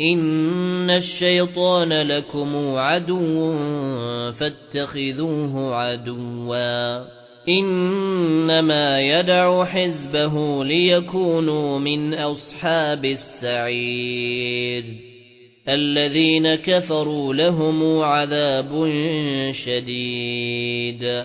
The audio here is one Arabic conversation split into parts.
إِنَّ الشَّيْطَانَ لَكُمْ عَدُوٌّ فَاتَّخِذُوهُ عَدُوًّا إِنَّمَا يَدْعُو حِزْبَهُ لِيَكُونُوا مِنْ أَصْحَابِ السَّعِيرِ الَّذِينَ كَفَرُوا لَهُمْ عَذَابٌ شَدِيدٌ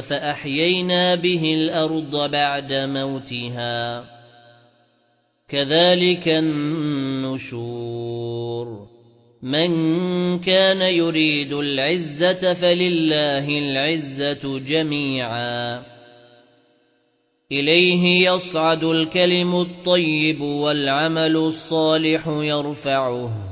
فَأَحْيَيْنَا بِهِ الْأَرْضَ بَعْدَ مَوْتِهَا. كَذَلِكَ النُّشُورُ. مَن كَانَ يُرِيدُ الْعِزَّةَ فَلِلَّهِ الْعِزَّةُ جَمِيعًا. إِلَيْهِ يَصْعَدُ الْكَلِمُ الطَّيِّبُ وَالْعَمَلُ الصَّالِحُ يَرْفَعُهُ.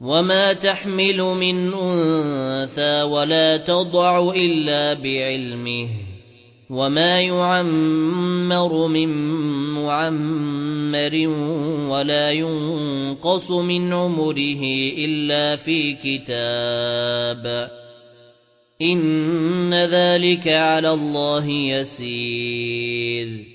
وَمَا تَحْمِلُ مِنْ أُنثَىٰ وَلَا تَضَعُ إِلَّا بِعِلْمِهِ وَمَا يُعَمَّرُ مِن مُّعَمَّرٍ وَلَا يُنقَصُ مِنْ عُمُرِهِ إِلَّا فِي كِتَابٍ إِنَّ ذَلِكَ عَلَى اللَّهِ يَسِيرٌ